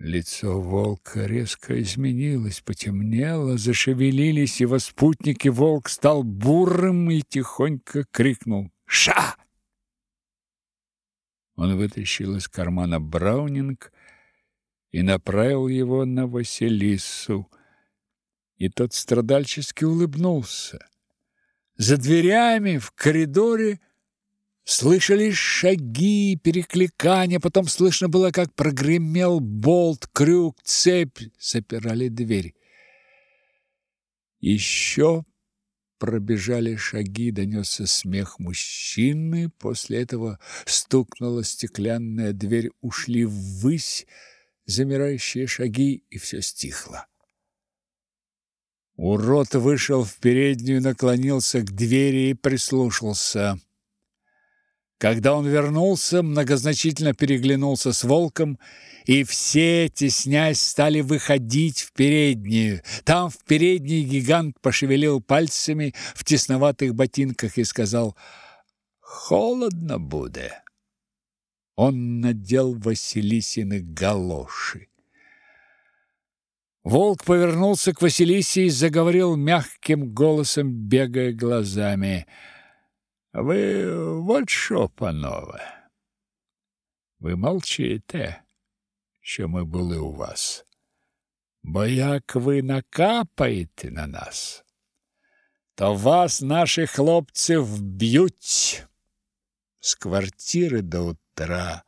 Лицо волка резко изменилось, потемнело, зашевелились его спутники. Волк стал бурым и тихонько крикнул «Ша!». Он вытащил из кармана браунинг и направил его на Василису. И тот страдальчески улыбнулся. За дверями в коридоре Слышались шаги, перекликания, потом слышно было, как прогремел болт, крюк, цепь, запирали дверь. Еще пробежали шаги, донесся смех мужчины, после этого стукнула стеклянная дверь, ушли ввысь замирающие шаги, и все стихло. Урод вышел в переднюю, наклонился к двери и прислушался. Когда он вернулся, многозначительно переглянулся с волком, и все, теснясь, стали выходить в переднюю. Там в передней гигант пошевелил пальцами в тесноватых ботинках и сказал «Холодно будет». Он надел Василисины галоши. Волк повернулся к Василисе и заговорил мягким голосом, бегая глазами – ви от що, панове? Ви мовчите, що ми були у вас, бо як ви накапаєте на нас, то вас наші хлопці вб'ють. З квартири до утра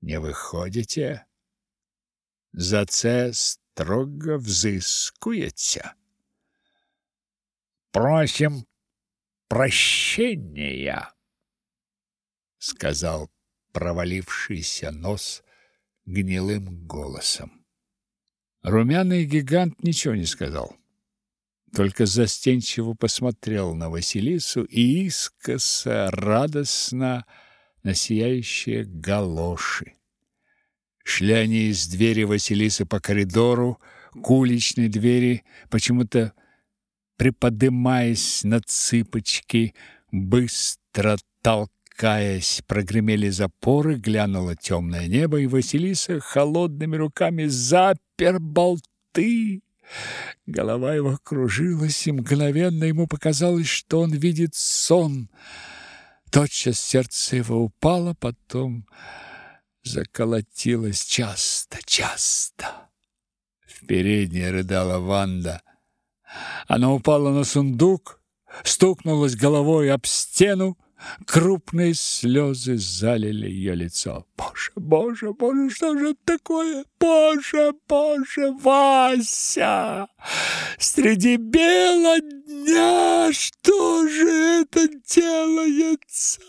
не виходите, за це строго взискується. Просим прощения, сказал провалившийся нос гнилым голосом. Румяный гигант ничего не сказал, только застенчиво посмотрел на Василису и искоса радостно на сияющие галоши. Шли они из двери Василисы по коридору к уличной двери, почему-то приподымаясь на цыпочки, быстро толкаясь, прогремели запоры, глянуло темное небо, и Василиса холодными руками запер болты. Голова его кружилась, и мгновенно ему показалось, что он видит сон. Тотчас сердце его упало, потом заколотилось часто, часто. В передней рыдала Ванда. Она упала на сундук, стукнулась головой об стену, крупные слезы залили ее лицо. Боже, боже, боже, что же это такое? Боже, боже, Вася! Среди бела дня что же это делается?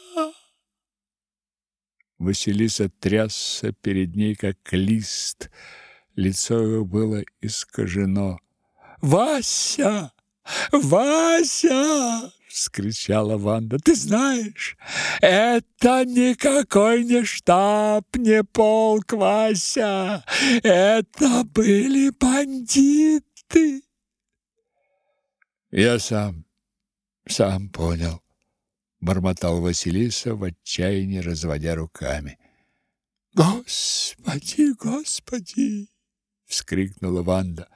Василиса трясся перед ней, как лист. Лицо его было искажено. «Вася! Вася!» — вскричала Ванда. «Ты знаешь, это никакой не штаб, не полк, Вася! Это были бандиты!» «Я сам, сам понял», — бормотал Василиса в отчаянии, разводя руками. «Господи, господи!» — вскрикнула Ванда.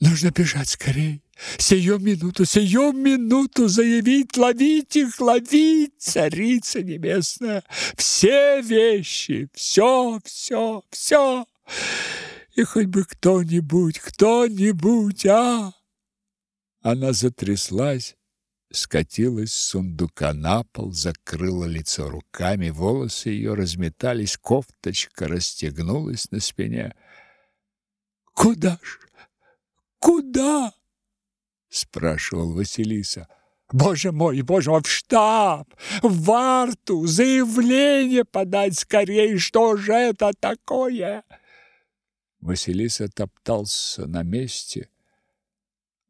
Нужно бежать скорей. Сию минуту, сию минуту заявить, ловить их, ловить, царица небесная. Все вещи, все, все, все. И хоть бы кто-нибудь, кто-нибудь, а? Она затряслась, скатилась с сундука на пол, закрыла лицо руками, волосы ее разметались, кофточка расстегнулась на спине. Куда ж? Куда? спрашивал Василиса. Боже мой, боже мой, в штаб, в Варту, заявление подать скорее, что же это такое? Василиса топтался на месте.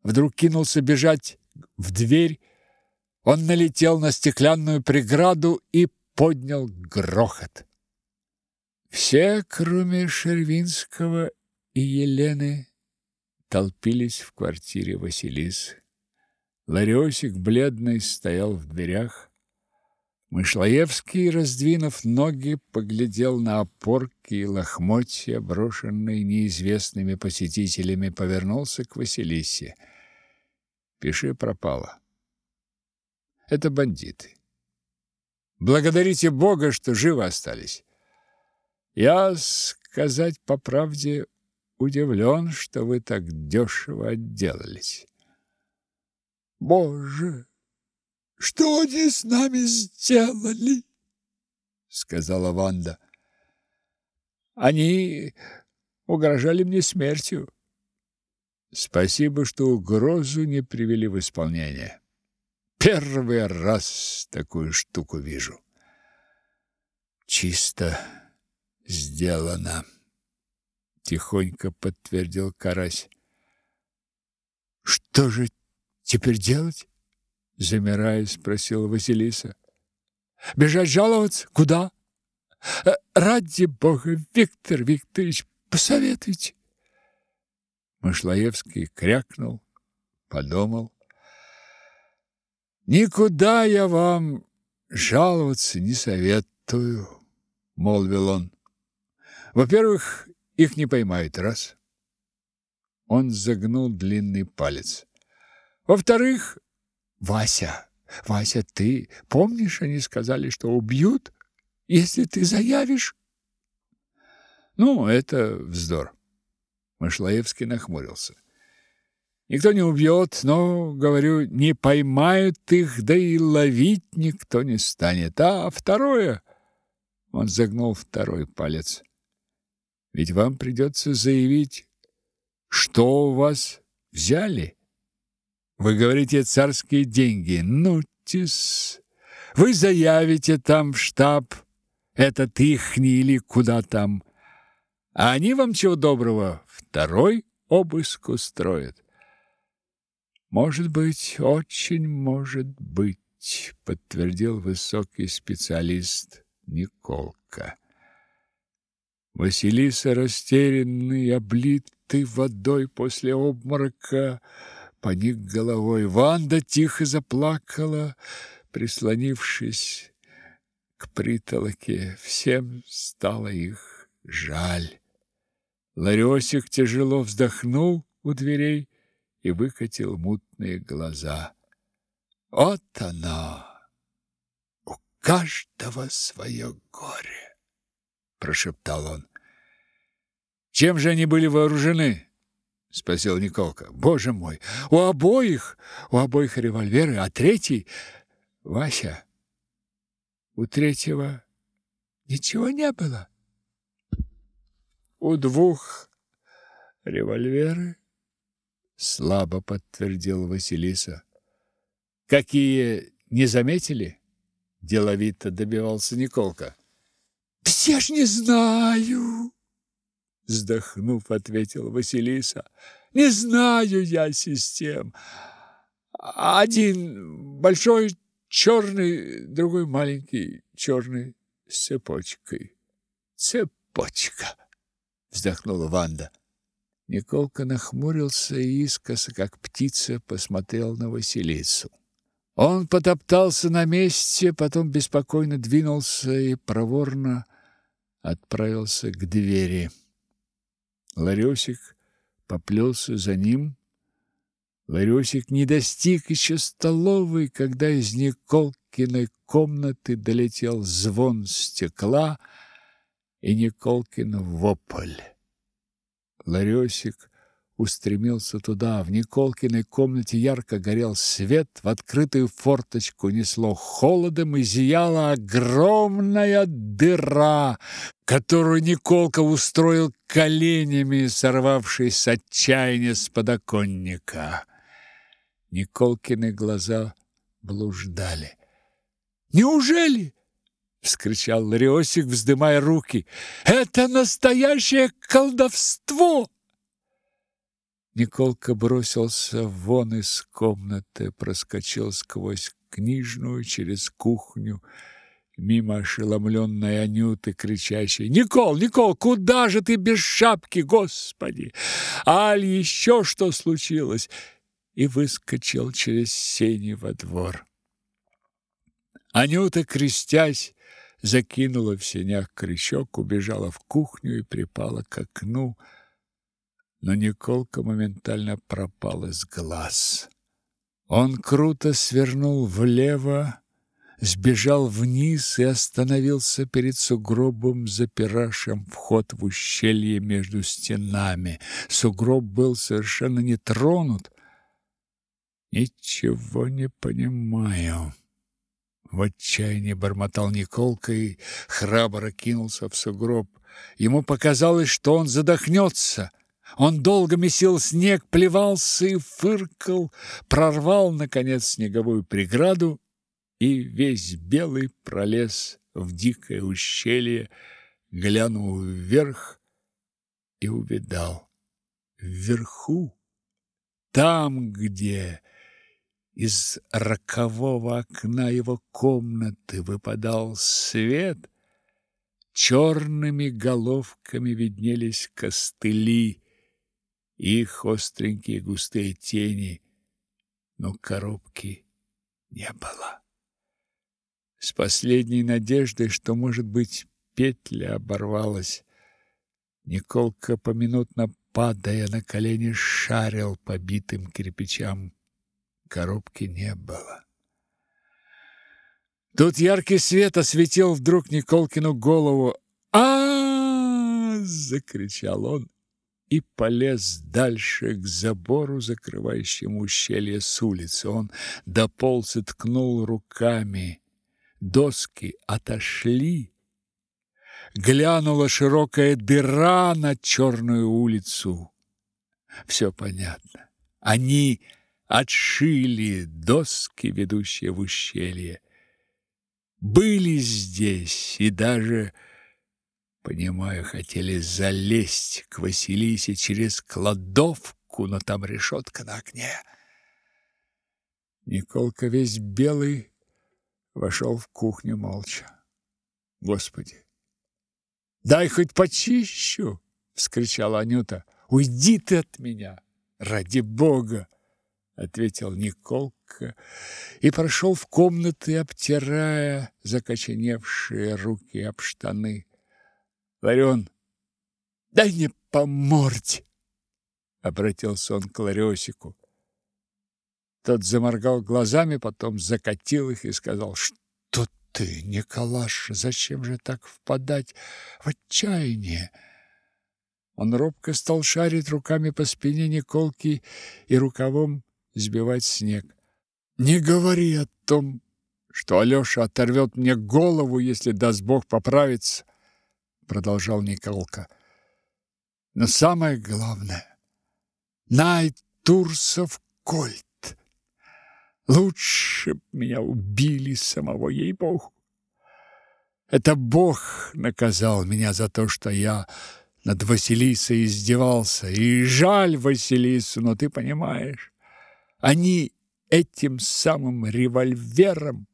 Вдруг кинулся бежать в дверь. Он налетел на стеклянную преграду и поднял грохот. Все, кроме Шервинского и Елены, толпились в Мышлоевский, раздвинув ноги, поглядел на опорки и лохмотья, брошенные неизвестными посетителями, повернулся к Василисе. Пиши пропало. Это бандиты. Благодарите Бога, что живы остались. Я, сказать по правде, удивлен, что вы так дешево отделались. Боже, что они с нами сделали? сказала Ванда. Они угрожали мне смертью. Спасибо, что угрозу не привели в исполнение. Первый раз такую штуку вижу. Чисто сделано, тихонько подтвердил Карась. Что же теперь делать? замирая, спросила Василиса. Бежать жаловаться? Куда? Э, ради бога, Виктор Викторович, посоветуйте. Мышлоевский крякнул, подумал. Никуда я вам жаловаться не советую, молвил он. Во-первых, их не поймают, раз. Он загнул длинный палец. Во-вторых, Вася, Вася, ты помнишь, они сказали, что убьют, если ты заявишь? Ну, это вздор. Машлаевский нахмурился. Никто не убьет, но, говорю, не поймают их, да и ловить никто не станет. А второе... Он загнул второй палец. Ведь вам придется заявить, что у вас взяли. Вы говорите царские деньги. Ну, тис. Вы заявите там в штаб, этот ихний или куда там. А они вам чего доброго второй обыск устроят. Может быть, очень может быть, подтвердил высокий специалист Николка. Василиса, растерянный, облитый водой после обморока, поник головой. Ванда тихо заплакала, прислонившись к притолоке. Всем стало их жаль. Ларёсик тяжело вздохнул у дверей и выкатил мутные глаза. Вот оно! У каждого свое горе, прошептал он. Чем же они были вооружены? спросил Николка. Боже мой, у обоих, у обоих револьверы, а третий Вася. У третьего ничего не было. У двух револьверы слабо подтвердил Василиса. Какие не заметили? деловито добивался Николка. Я ж не знаю, вздохнув, ответил Василиса. Не знаю я систем. Один большой черный, другой маленький черный с цепочкой. Цепочка, вздохнула Ванда. Николка нахмурился и искоса, как птица, посмотрел на Василису. Он потоптался на месте, потом беспокойно двинулся и проворно отправился к двери. Ларёсик поплелся за ним. Ларёсик не достиг еще столовой, когда из Николкиной комнаты долетел звон стекла и Николкин вопль. Ларёсик устремился туда. В Николкиной комнате ярко горел свет, в открытую форточку несло холодом и зияла огромная дыра, которую Николка устроил коленями, сорвавшись с отчаяния с подоконника. Николкины глаза блуждали. «Неужели?» — вскричал Лариосик, вздымая руки. «Это настоящее колдовство!» Николка бросился вон из комнаты, проскочил сквозь книжную, через кухню, мимо ошеломленной Анюты, кричащей «Никол, Никол, куда же ты без шапки, Господи! Аль, еще что случилось?» и выскочил через сени во двор. Анюта, крестясь, закинула в сенях крючок, убежала в кухню и припала к окну, но Николка моментально пропал из глаз. Он круто свернул влево, сбежал вниз и остановился перед сугробом, запиравшим вход в ущелье между стенами. Сугроб был совершенно не тронут. Ничего не понимаю. В отчаянии бормотал Николка и храбро кинулся в сугроб. Ему показалось, что он задохнется. Он долго месил снег, плевался и фыркал, прорвал, наконец, снеговую преграду и весь белый пролез в дикое ущелье, глянул вверх и увидал. Вверху, там, где из рокового окна его комнаты выпадал свет, черными головками виднелись костыли, их остренькие густые тени, но коробки не было. С последней надеждой, что, может быть, петля оборвалась, Николка, поминутно падая на колени, шарил по битым кирпичам. Коробки не было. Тут яркий свет осветил вдруг Николкину голову. а, -а, -а, закричал он и полез дальше к забору, закрывающему ущелье с улицы. Он дополз и ткнул руками. Доски отошли. Глянула широкая дыра на черную улицу. Все понятно. Они отшили доски, ведущие в ущелье. Были здесь и даже Понимаю, хотели залезть к Василисе через кладовку, но там решетка на окне. Николка весь белый вошел в кухню молча. Господи, дай хоть почищу, вскричала Анюта. Уйди ты от меня, ради бога, ответил Николка и прошел в комнаты, обтирая закоченевшие руки об штаны. Ларион, дай мне по морде, обратился он к Лариосику. Тот заморгал глазами, потом закатил их и сказал: "Что ты, Николаш, зачем же так впадать в отчаяние?" Он робко стал шарить руками по спине Николки и рукавом сбивать снег. "Не говори о том, что Алёша оторвет мне голову, если даст Бог поправиться продолжал Николка. Но самое главное Найтурсов кольт. Лучше б меня убили самого ей-богу. Это Бог наказал меня за то, что я над Василисой издевался. И жаль Василису, но ты понимаешь, они этим самым револьвером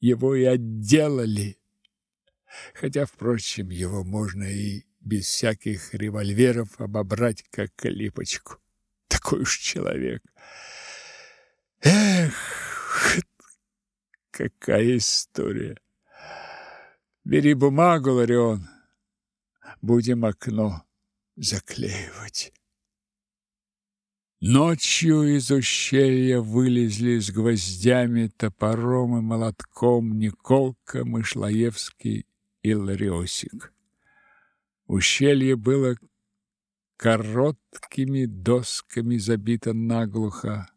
его и отделали хотя, впрочем, его можно и без всяких револьверов обобрать, как липочку. Такой уж человек. Эх, какая история. Бери бумагу, Ларион. Будем окно заклеивать. Ночью из ущелья вылезли с гвоздями, топором и молотком Николка, Мышлаевский Иллариосик. Ущелье было короткими досками забито наглухо.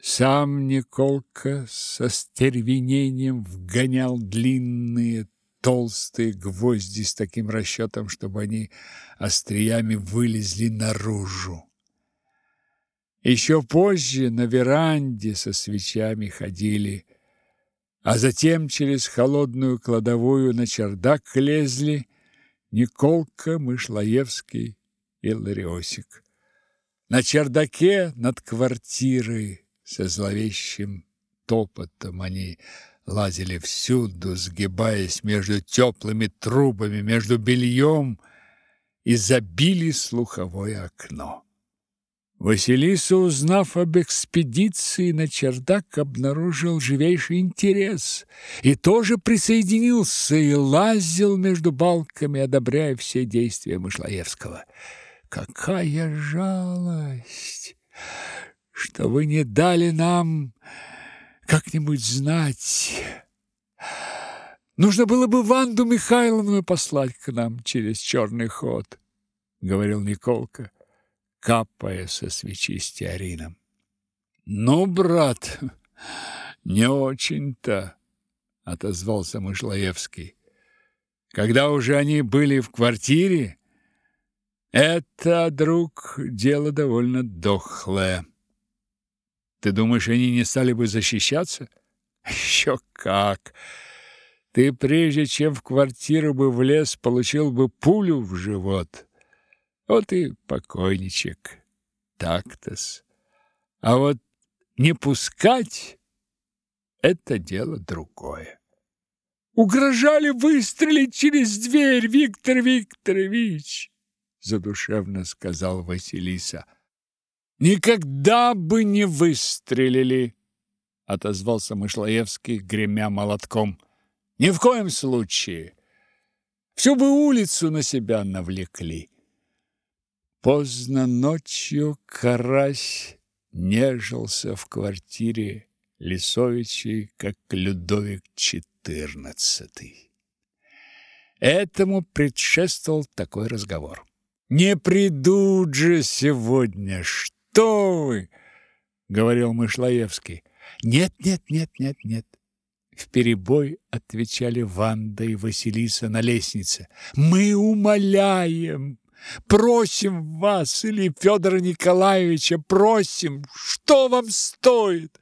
Сам Николка со стервенением вгонял длинные толстые гвозди с таким расчетом, чтобы они остриями вылезли наружу. Еще позже на веранде со свечами ходили а затем через холодную кладовую на чердак лезли Николка, Мышлаевский и Лариосик. На чердаке над квартирой со зловещим топотом они лазили всюду, сгибаясь между теплыми трубами, между бельем и забили слуховое окно. Василиса, узнав об экспедиции на чердак, обнаружил живейший интерес и тоже присоединился и лазил между балками, одобряя все действия Мышлоевского. «Какая жалость, что вы не дали нам как-нибудь знать!» Нужно было бы Ванду Михайловну послать к нам через черный ход, говорил Николка капая со свечи стеарином. «Ну, брат, не очень-то», — отозвался Мышлоевский. «Когда уже они были в квартире, это, друг, дело довольно дохлое. Ты думаешь, они не стали бы защищаться? Еще как! Ты прежде чем в квартиру бы влез, получил бы пулю в живот». Вот и покойничек. Так-то-с. А вот не пускать — это дело другое. Угрожали выстрелить через дверь, Виктор Викторович, задушевно сказал Василиса. Никогда бы не выстрелили, отозвался Мышлоевский, гремя молотком. Ни в коем случае. Всю бы улицу на себя навлекли. Поздно ночью карась нежился в квартире Лисовичей, как Людовик XIV. Этому предшествовал такой разговор. «Не придут же сегодня! Что вы!» — говорил Мышлоевский. «Нет, нет, нет, нет, нет!» В перебой отвечали Ванда и Василиса на лестнице. «Мы умоляем!» Просим вас или Федора Николаевича, просим, что вам стоит?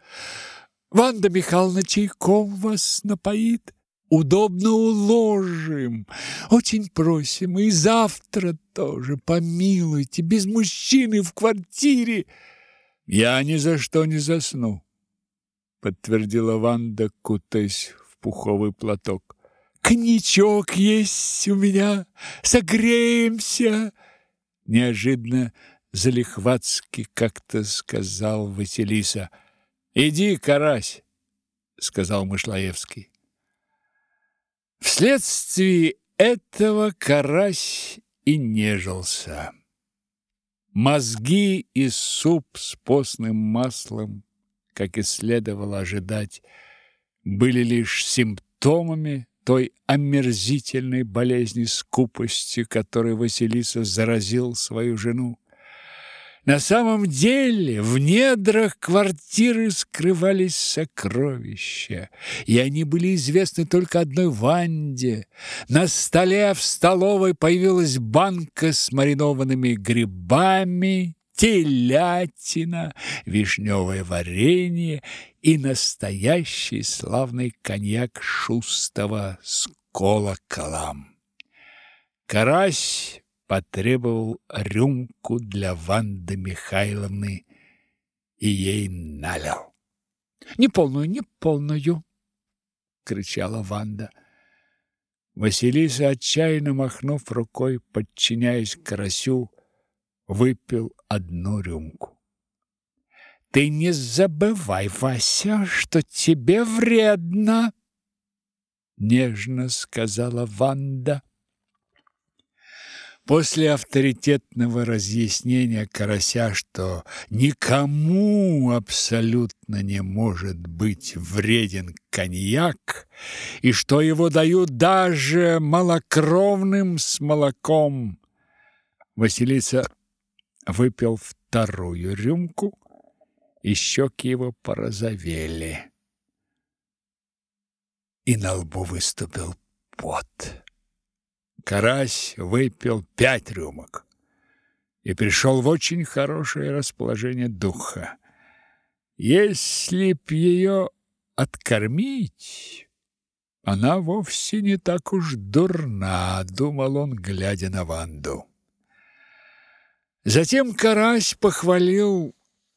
Ванда Михайловна чайком вас напоит, удобно уложим. Очень просим, и завтра тоже, помилуйте, без мужчины в квартире. Я ни за что не засну, подтвердила Ванда, кутаясь в пуховый платок. Коньячок есть у меня, согреемся!» Неожиданно залихватски как-то сказал Василиса. «Иди, карась!» — сказал Мышлаевский. Вследствие этого карась и нежился. Мозги и суп с постным маслом, как и следовало ожидать, были лишь симптомами той омерзительной болезни скупости, которой Василиса заразил свою жену. На самом деле в недрах квартиры скрывались сокровища, и они были известны только одной Ванде. На столе в столовой появилась банка с маринованными грибами, телятина, вишневое варенье и настоящий славный коньяк Шустова с колоколом. Карась потребовал рюмку для Ванды Михайловны и ей налил. «Не полную, не полную!» — кричала Ванда. Василиса, отчаянно махнув рукой, подчиняясь карасю, выпил одну рюмку. Ты не забывай, Вася, что тебе вредно, нежно сказала Ванда. После авторитетного разъяснения карася, что никому абсолютно не может быть вреден коньяк, и что его дают даже малокровным с молоком, Василиса выпил вторую рюмку, и щеки его порозовели. И на лбу выступил пот. Карась выпил пять рюмок и пришел в очень хорошее расположение духа. Если б ее откормить, она вовсе не так уж дурна, думал он, глядя на Ванду. Затем Карась похвалил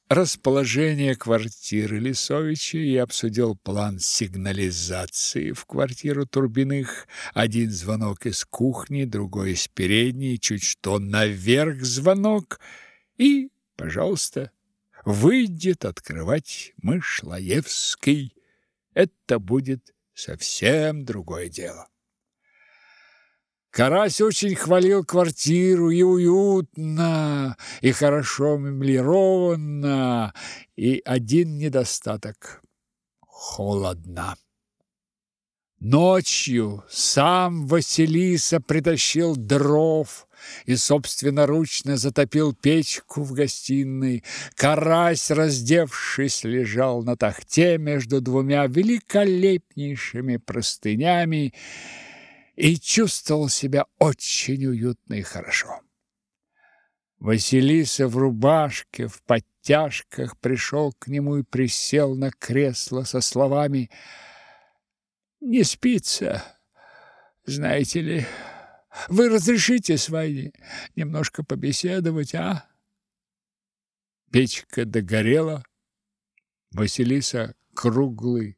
расположение квартиры Лисовича и обсудил план сигнализации в квартиру Турбиных. Один звонок из кухни, другой из передней, чуть что наверх звонок и пожалуйста, выйдет открывать Мышлаевский. Это будет совсем другое дело. Карась очень хвалил квартиру, и уютно, и хорошо меблировано, и один недостаток – холодно. Ночью сам Василиса притащил дров и собственноручно затопил печку в гостиной. Карась, раздевшись, лежал на тахте между двумя великолепнейшими простынями и чувствовал себя очень уютно и хорошо. Василиса в рубашке, в подтяжках пришел к нему и присел на кресло со словами «Не спится, знаете ли. Вы разрешите с вами немножко побеседовать, а?» Печка догорела. Василиса, круглый,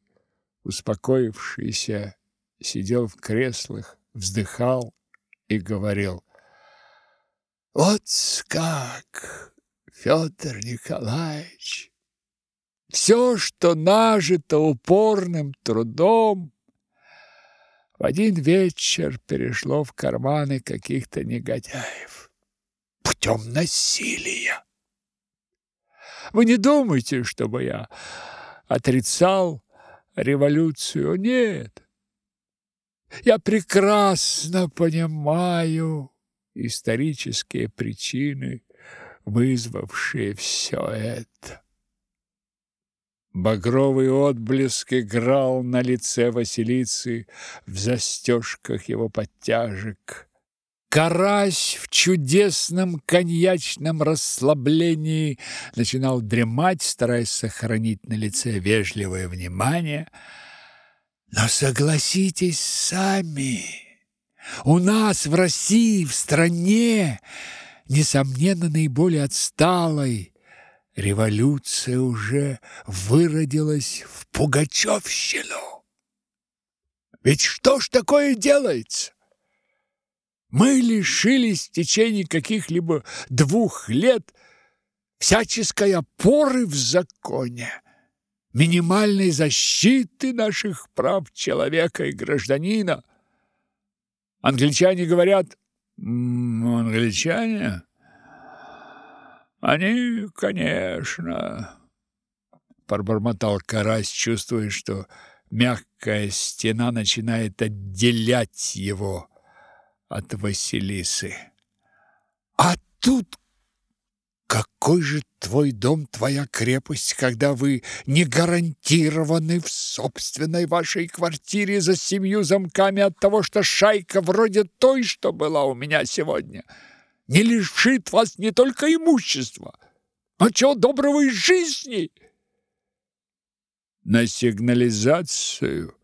успокоившийся, сидел в креслах, вздыхал и говорил. «Вот как, Федор Николаевич, все, что нажито упорным трудом, в один вечер перешло в карманы каких-то негодяев путем насилия. Вы не думайте, чтобы я отрицал революцию. Нет, я прекрасно понимаю исторические причины, вызвавшие все это. Багровый отблеск играл на лице Василицы в застежках его подтяжек. Карась в чудесном коньячном расслаблении начинал дремать, стараясь сохранить на лице вежливое внимание – но согласитесь сами, у нас в России, в стране, несомненно, наиболее отсталой, революция уже выродилась в пугачевщину. Ведь что ж такое делается? Мы лишились в течение каких-либо двух лет всяческой опоры в законе минимальной защиты наших прав человека и гражданина. Англичане говорят, англичане, они, конечно, пробормотал Карась, чувствуя, что мягкая стена начинает отделять его от Василисы. А тут какой же твой дом, твоя крепость, когда вы не гарантированы в собственной вашей квартире за семью замками от того, что шайка вроде той, что была у меня сегодня, не лишит вас не только имущества, но чего доброго и жизни? На сигнализацию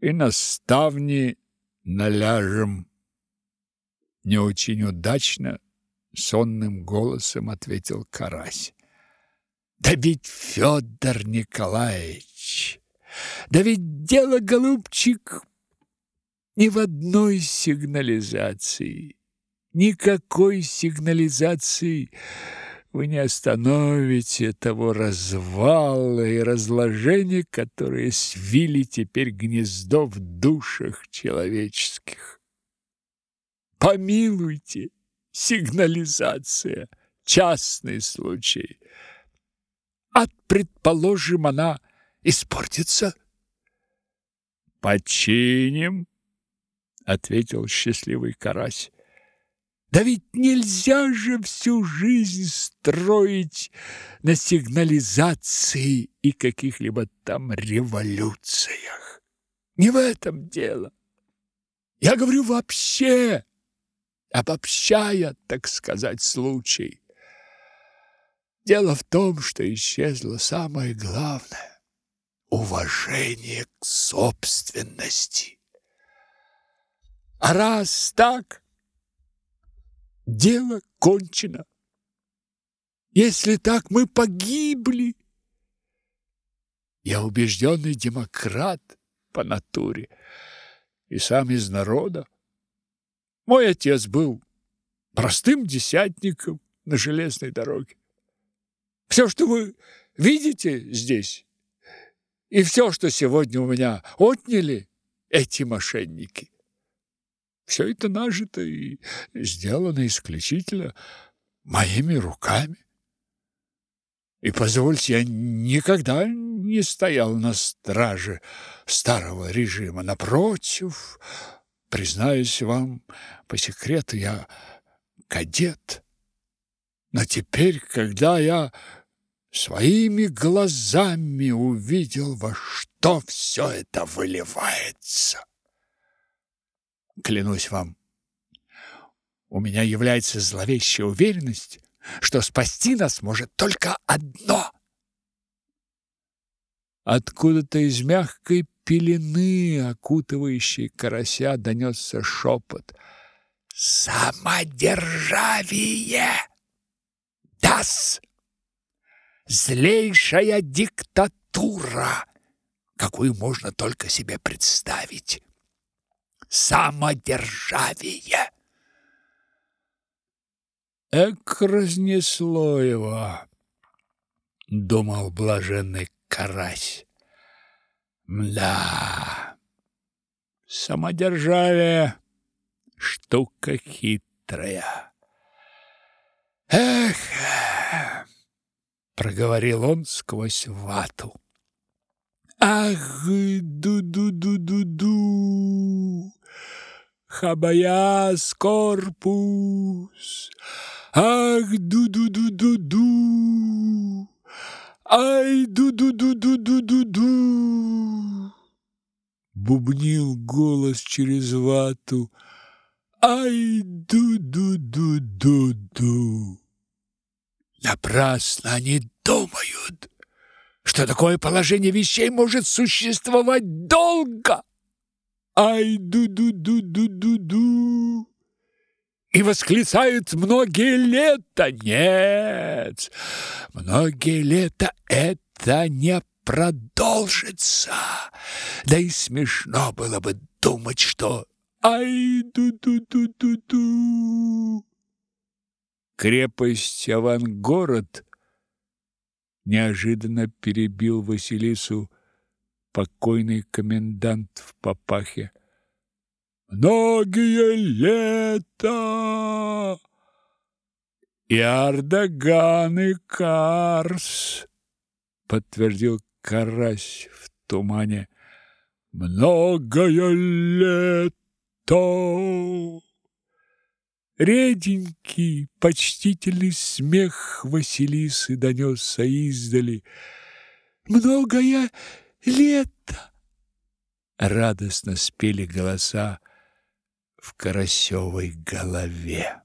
и на ставни наляжем. Не очень удачно сонным голосом ответил Карась. Да ведь Федор Николаевич, да ведь дело, голубчик, ни в одной сигнализации, никакой сигнализации вы не остановите того развала и разложения, которые свили теперь гнездо в душах человеческих. Помилуйте, сигнализация – частный случай. А предположим, она испортится? Починим, ответил счастливый карась. Да ведь нельзя же всю жизнь строить на сигнализации и каких-либо там революциях. Не в этом дело. Я говорю вообще обобщая, так сказать, случай. Дело в том, что исчезло самое главное – уважение к собственности. А раз так, дело кончено. Если так, мы погибли. Я убежденный демократ по натуре и сам из народа. Мой отец был простым десятником, на железной дороге. Все, что вы видите здесь, и все, что сегодня у меня отняли эти мошенники, все это нажито и сделано исключительно моими руками. И позвольте, я никогда не стоял на страже старого режима. Напротив, признаюсь вам по секрету, я кадет. Но теперь, когда я своими глазами увидел, во что все это выливается, клянусь вам, у меня является зловещая уверенность, что спасти нас может только одно. Откуда-то из мягкой пелены, окутывающей карася, донесся шепот. «Самодержавие! Дас! Злейшая диктатура, какую можно только себе представить! Самодержавие!» Эк разнесло его, думал блаженный карась. Мда, самодержавие — штука хитрая. Эх, проговорил он сквозь вату. Ах, ду-ду-ду-ду-ду, хабаяс корпус, ах, ду-ду-ду-ду-ду. Ай, ду-ду-ду-ду-ду-ду-ду. Бубнил голос через вату. Ай, ду-ду-ду-ду-ду. Напрасно они думают, что такое положение вещей может существовать долго. Ай, ду-ду-ду-ду-ду-ду и восклицают многие лета. Нет, многие лета это не продолжится. Да и смешно было бы думать, что ай ду-ду-ду-ду-ду. Крепость Авангород неожиданно перебил Василису покойный комендант в папахе. Многие лета и Ардаган и Карс, подтвердил Карась в тумане. Многое лето. Реденький, почтительный смех Василисы донесся издали. Многое лето. Радостно спели голоса в карасевой голове.